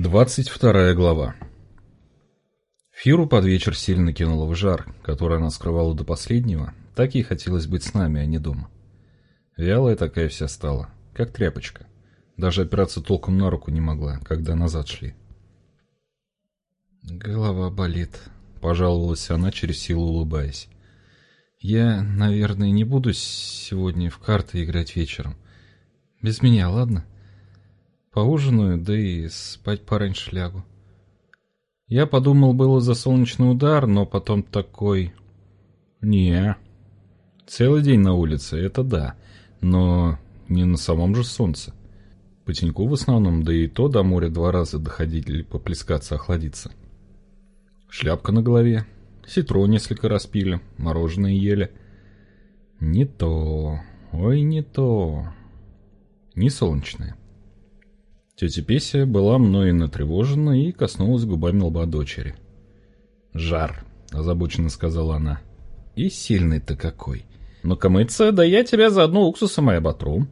Двадцать вторая глава Фиру под вечер сильно кинула в жар, который она скрывала до последнего, так ей хотелось быть с нами, а не дома. Вялая такая вся стала, как тряпочка. Даже опираться толком на руку не могла, когда назад шли. «Голова болит», — пожаловалась она, через силу улыбаясь. «Я, наверное, не буду сегодня в карты играть вечером. Без меня, ладно?» Поужинаю, да и спать пораньше лягу. Я подумал было за солнечный удар, но потом такой... Не, целый день на улице, это да, но не на самом же солнце. По теньку в основном, да и то до моря два раза доходить или поплескаться, охладиться. Шляпка на голове, ситро несколько раз пили, мороженое ели. Не то, ой, не то. Не солнечное. Тетя Песя была мною натревожена и коснулась губами лба дочери. «Жар», — озабоченно сказала она. «И сильный-то какой! Ну-ка мыться, да я тебя заодно уксусом и оботру».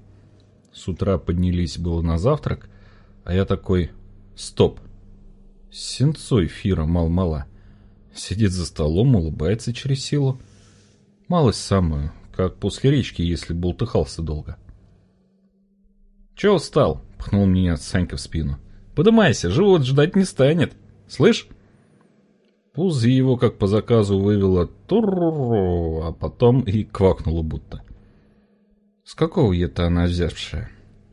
С утра поднялись было на завтрак, а я такой «Стоп!» С сенцой Фира мал-мала. Сидит за столом, улыбается через силу. Малость самую, как после речки, если болтыхался долго. «Чего устал?» — пхнул меня Санька в спину. «Подымайся, живот ждать не станет. Слышь?» Пузо его, как по заказу, вывело тур а потом и квакнуло будто. «С какого это она взявшая?»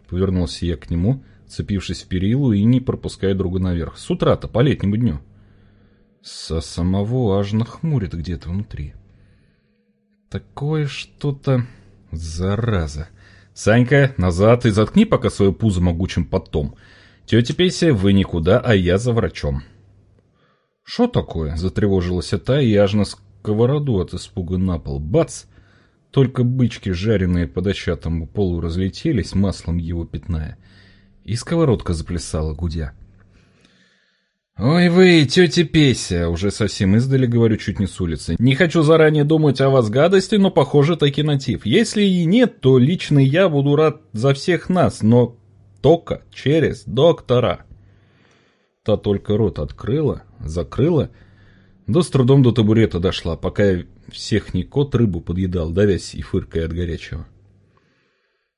Повернулся я к нему, цепившись в перилу и не пропуская друга наверх. «С утра-то, по летнему дню». Со самого аж нахмурит где-то внутри. Такое что-то... Зараза. «Санька, назад и заткни пока свое пузо могучим потом. Тетя Песя, вы никуда, а я за врачом». «Шо такое?» — затревожилась та и аж на сковороду от испуга на пол. Бац! Только бычки, жареные по дощатому полу, разлетелись, маслом его пятная. И сковородка заплясала, гудя. «Ой вы, тетя Песя!» — уже совсем издали говорю чуть не с улицы. «Не хочу заранее думать о вас гадости, но похоже таки натив. Если и нет, то лично я буду рад за всех нас, но только через доктора». Та только рот открыла, закрыла, да с трудом до табурета дошла, пока всех не кот рыбу подъедал, давясь и фыркая от горячего.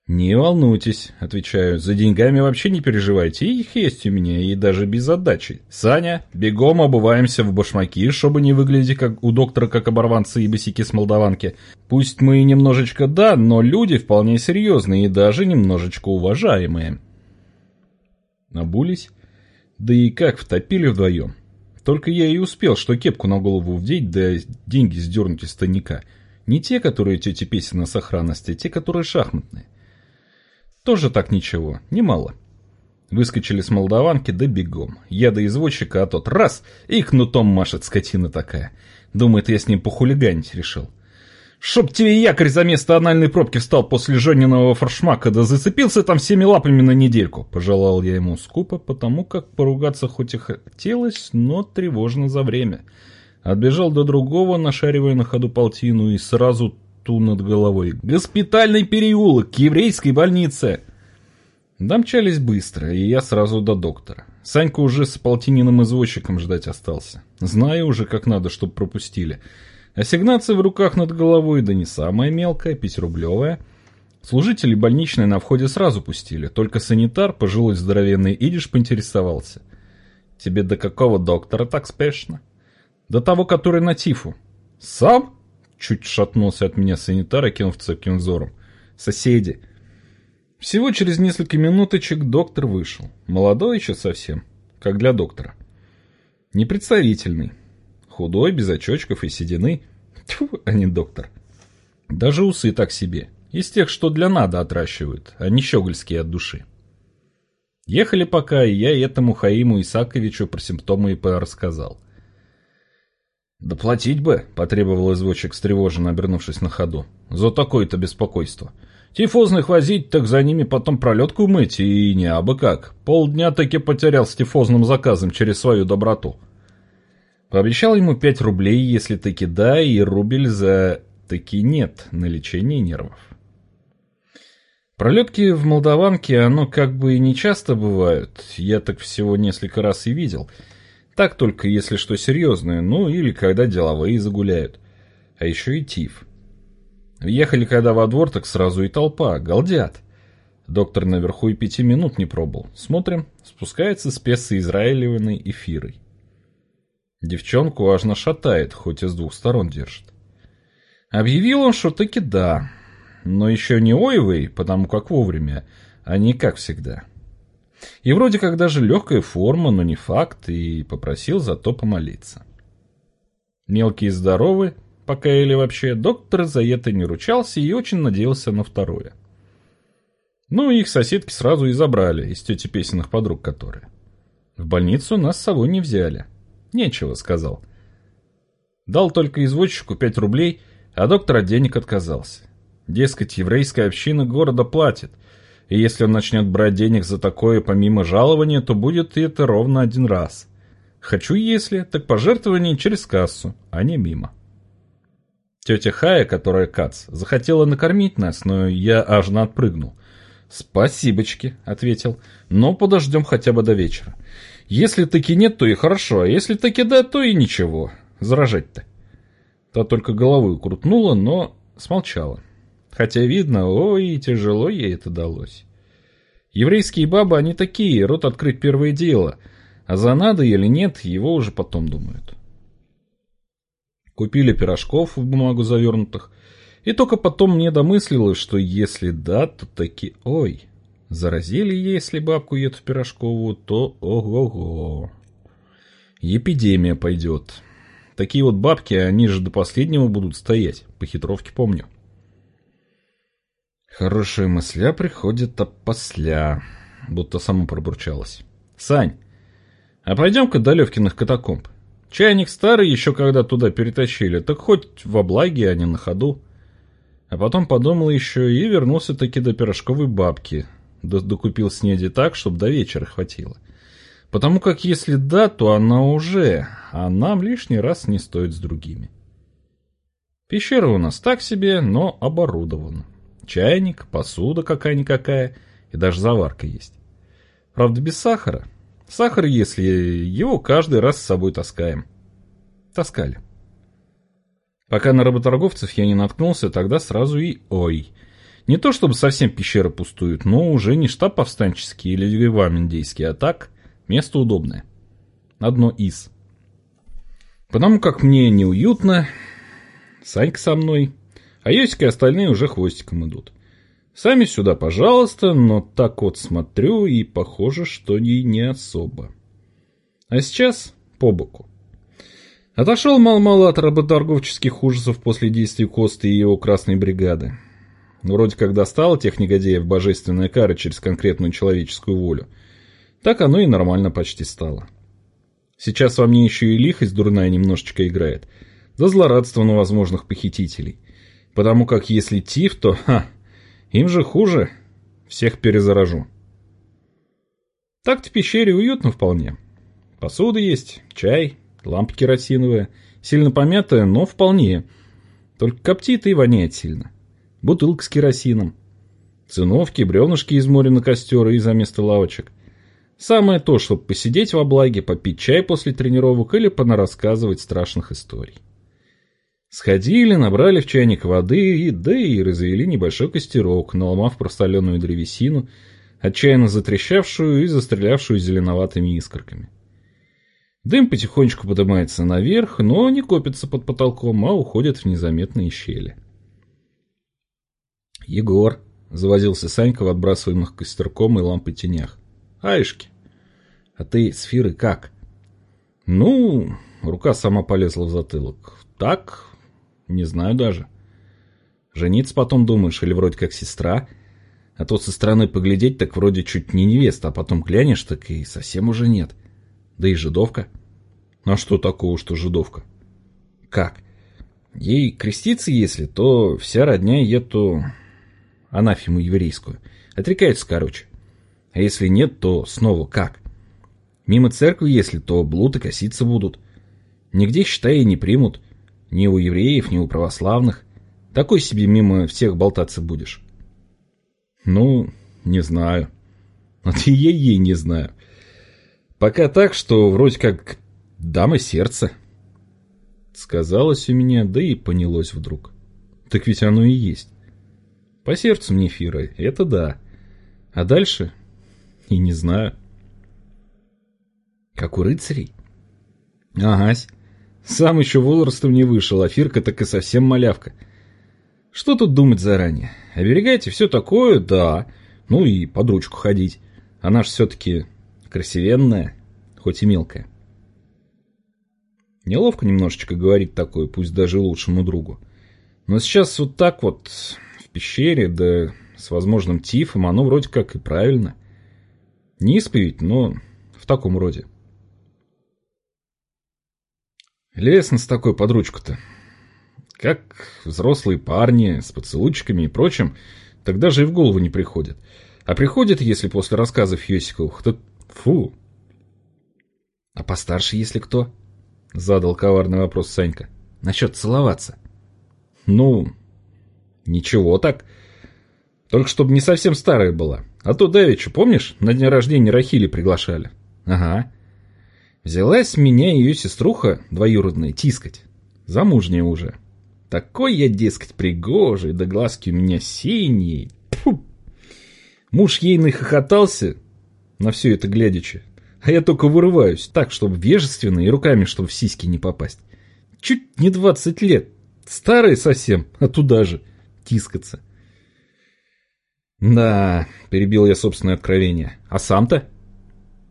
«Не волнуйтесь», — отвечаю, — «за деньгами вообще не переживайте, их есть у меня, и даже без отдачи. Саня, бегом обуваемся в башмаки, чтобы не выглядеть как у доктора, как оборванцы и босики с молдаванки. Пусть мы немножечко да, но люди вполне серьезные и даже немножечко уважаемые». Набулись, да и как втопили вдвоем. Только я и успел, что кепку на голову вдеть, да деньги сдернуть из тайника. Не те, которые тетя Песина сохранности, а те, которые шахматные. Тоже так ничего, немало. Выскочили с молдаванки, да бегом. Я до извозчика, а тот раз, и кнутом машет скотина такая. Думает, я с ним похулиганить решил. Чтоб тебе якорь за место анальной пробки встал после Жениного форшмака, да зацепился там всеми лапами на недельку. Пожелал я ему скупо, потому как поругаться хоть и хотелось, но тревожно за время. Отбежал до другого, нашаривая на ходу полтину, и сразу ту над головой. «Госпитальный переулок, к еврейской больнице!» Домчались быстро, и я сразу до доктора. Санька уже с полтининым извозчиком ждать остался. Знаю уже, как надо, чтоб пропустили. Ассигнация в руках над головой, да не самая мелкая, пятирублевая. Служители больничной на входе сразу пустили, только санитар, пожилой здоровенный идиш, поинтересовался. «Тебе до какого доктора так спешно?» «До того, который на тифу». «Сам?» Чуть шатнулся от меня санитар, кинув цепким взором. «Соседи!» Всего через несколько минуточек доктор вышел. Молодой еще совсем, как для доктора. Непредставительный. Худой, без очочков и седины. Тьфу, а не доктор. Даже усы так себе. Из тех, что для надо отращивают, а не щегольские от души. Ехали пока, и я этому Хаиму Исаковичу про симптомы и рассказал. «Да платить бы», — потребовал извозчик, встревоженно обернувшись на ходу. «За такое-то беспокойство. Тифозных возить, так за ними потом пролетку мыть, и не абы как. Полдня таки потерял с тифозным заказом через свою доброту». Пообещал ему пять рублей, если таки да, и рубль за таки нет на лечение нервов. Пролетки в Молдаванке, оно как бы и не часто бывают. Я так всего несколько раз и видел. Так только, если что серьезное, ну или когда деловые загуляют. А еще и тиф. Ехали когда во двор, так сразу и толпа, галдят. Доктор наверху и пяти минут не пробыл. Смотрим, спускается спец с израилевой эфирой. Девчонку аж нашатает, хоть и с двух сторон держит. Объявил он, что таки да, но еще не ойвый, потому как вовремя, а не как всегда. И вроде как даже легкая форма, но не факт, и попросил зато помолиться. Мелкие здоровы, пока или вообще, доктор за это не ручался и очень надеялся на второе. Ну, их соседки сразу и забрали, из тети песенных подруг которые. В больницу нас с собой не взяли. Нечего, сказал. Дал только извозчику пять рублей, а доктор от денег отказался. Дескать, еврейская община города платит, и если он начнет брать денег за такое помимо жалования, то будет это ровно один раз. Хочу, если, так пожертвование через кассу, а не мимо. Тетя Хая, которая Кац, захотела накормить нас, но я аж отпрыгнул. «Спасибочки», — ответил, — «но подождем хотя бы до вечера. Если таки нет, то и хорошо, а если таки да, то и ничего. Заражать-то». Та только головой крутнула, но смолчала. Хотя видно, ой, тяжело ей это далось. Еврейские бабы, они такие, рот открыть первое дело, а за надо или нет, его уже потом думают. Купили пирожков в бумагу завернутых, и только потом мне домыслилось, что если да, то таки ой. Заразили, если бабку эту пирожковую, то ого-го. Эпидемия пойдет. Такие вот бабки, они же до последнего будут стоять, по хитровке помню. Хорошая мысля приходит опосля, будто само пробурчалась. Сань, а пойдем-ка до Левкиных катакомб. Чайник старый еще когда туда перетащили, так хоть в облаге, а не на ходу. А потом подумал еще и вернулся таки до пирожковой бабки. Докупил снеди так, чтобы до вечера хватило. Потому как если да, то она уже, а нам лишний раз не стоит с другими. Пещера у нас так себе, но оборудована. Чайник, посуда какая-никакая и даже заварка есть. Правда, без сахара. Сахар, если его каждый раз с собой таскаем. Таскали. Пока на работорговцев я не наткнулся, тогда сразу и ой. Не то чтобы совсем пещера пустует, но уже не штаб повстанческий или вивам индейский, а так, место удобное. Одно из. Потому как мне неуютно, Санька со мной, а Йосик и остальные уже хвостиком идут. Сами сюда, пожалуйста, но так вот смотрю, и похоже, что и не особо. А сейчас по боку. Отошел мало-мало от работорговческих ужасов после действий Косты и его красной бригады. Вроде как достала тех негодяев божественная кара через конкретную человеческую волю. Так оно и нормально почти стало. Сейчас во мне еще и лихость дурная немножечко играет. За злорадство на возможных похитителей. Потому как если тиф, то, ха, им же хуже. Всех перезаражу. Так в пещере уютно вполне. Посуда есть, чай, лампа керосиновая, сильно помятая, но вполне. Только коптит и воняет сильно. Бутылка с керосином. Циновки, бревнышки из моря на костер и за место лавочек. Самое то, чтобы посидеть во благе, попить чай после тренировок или понарассказывать страшных историй. Сходили, набрали в чайник воды и, да и развели небольшой костерок, наломав простоленную древесину, отчаянно затрещавшую и застрелявшую зеленоватыми искорками. Дым потихонечку поднимается наверх, но не копится под потолком, а уходит в незаметные щели. «Егор», — завозился Санька в отбрасываемых костерком и лампой тенях. «Аишки, а ты сферы как?» «Ну...» — рука сама полезла в затылок. «Так, не знаю даже. Жениться потом думаешь, или вроде как сестра?» А то со стороны поглядеть так вроде чуть не невеста, а потом глянешь, так и совсем уже нет. — да и жидовка. А что такого, что жидовка? Как? Ей креститься, если, то вся родня эту анафему еврейскую. Отрекаются, короче. А если нет, то снова как? Мимо церкви, если, то блуд и коситься будут. Нигде, считай, не примут. Ни у евреев, ни у православных. Такой себе мимо всех болтаться будешь. Ну, не знаю. Вот и я ей не знаю. Пока так, что вроде как дама сердца. Сказалось у меня, да и понялось вдруг. Так ведь оно и есть. По сердцу мне Фира, это да. А дальше? И не знаю. Как у рыцарей? Агась. Сам еще возрастом не вышел, а Фирка так и совсем малявка. Что тут думать заранее? Оберегайте все такое, да. Ну и под ручку ходить. Она ж все-таки красивенная, хоть и мелкая. Неловко немножечко говорить такое, пусть даже лучшему другу. Но сейчас вот так вот, в пещере, да с возможным тифом, оно вроде как и правильно. Не исповедь, но в таком роде. Лестно с такой под ручку-то. Как взрослые парни с поцелуйчиками и прочим, тогда же и в голову не приходит. А приходит, если после рассказов Йосиковых, то фу. А постарше, если кто? Задал коварный вопрос Санька. Насчет целоваться. Ну, ничего так. Только чтобы не совсем старая была. А то Давичу, помнишь, на день рождения Рахили приглашали? Ага. Взялась меня ее сеструха двоюродная тискать. Замужняя уже. Такой я, дескать, пригожий, да глазки у меня синие. Фу. Муж ей нахохотался на все это глядячи, а я только вырываюсь, так, чтобы вежественно и руками, чтобы в сиськи не попасть. Чуть не двадцать лет. Старый совсем, а туда же тискаться. Да, перебил я собственное откровение. А сам-то?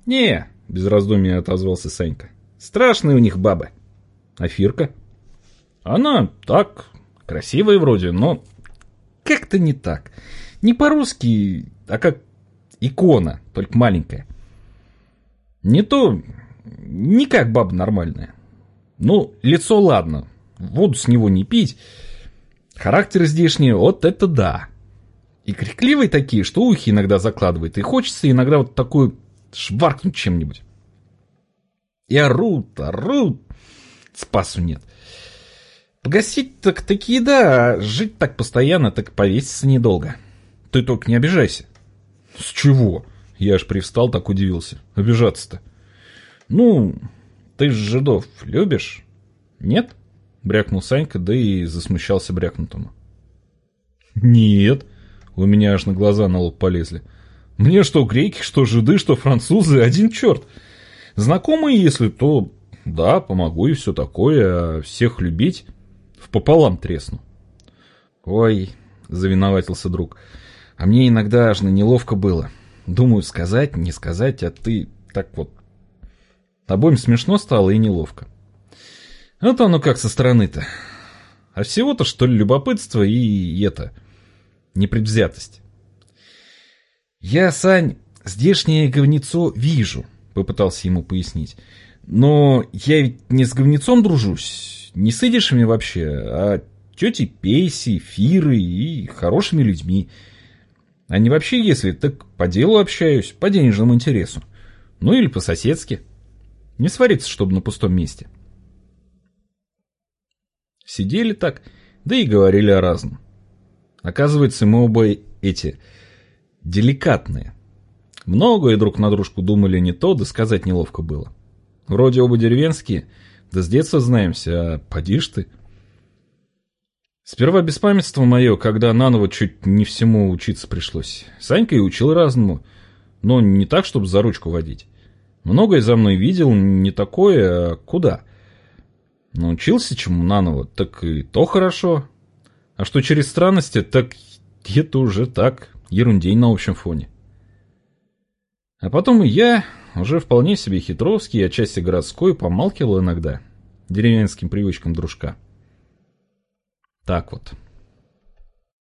Не, без раздумья отозвался Санька. Страшные у них бабы. А Фирка? Она так, красивая вроде, но как-то не так. Не по-русски, а как икона, только маленькая. Не то, не как баба нормальная. Ну, лицо ладно, воду с него не пить. Характер здешний, вот это да. И крикливые такие, что ухи иногда закладывает. И хочется иногда вот такую шваркнуть чем-нибудь. И орут, орут. Спасу нет. Погасить так такие да, а жить так постоянно, так повеситься недолго. Ты только не обижайся. С чего? Я аж привстал, так удивился. Обижаться-то. Ну, ты ж жидов любишь? Нет? Брякнул Санька, да и засмущался брякнутому. Нет. У меня аж на глаза на лоб полезли. Мне что греки, что жиды, что французы, один черт. Знакомые, если, то да, помогу и все такое, а всех любить в пополам тресну. Ой, завиноватился друг. А мне иногда аж неловко было. Думаю, сказать, не сказать, а ты так вот... Обоим смешно стало и неловко. Вот оно как со стороны-то. А всего-то, что ли, любопытство и это... Непредвзятость. Я, Сань, здешнее говнецо вижу, попытался ему пояснить. Но я ведь не с говнецом дружусь, не с идишами вообще, а тетей Пейси, Фирой и хорошими людьми. А не вообще, если, так по делу общаюсь, по денежному интересу. Ну или по-соседски. Не свариться, чтобы на пустом месте. Сидели так, да и говорили о разном. Оказывается, мы оба эти деликатные. Многое друг на дружку думали не то, да сказать неловко было. Вроде оба деревенские, да с детства знаемся, а поди ж ты. Сперва беспамятство мое, когда наново чуть не всему учиться пришлось. Санька и учил разному, но не так, чтобы за ручку водить. Многое за мной видел, не такое, а куда. Научился чему наново, так и то хорошо. А что через странности, так это уже так, ерундей на общем фоне. А потом и я, уже вполне себе хитровский, и отчасти городской, помалкивал иногда, деревенским привычкам дружка. Так вот.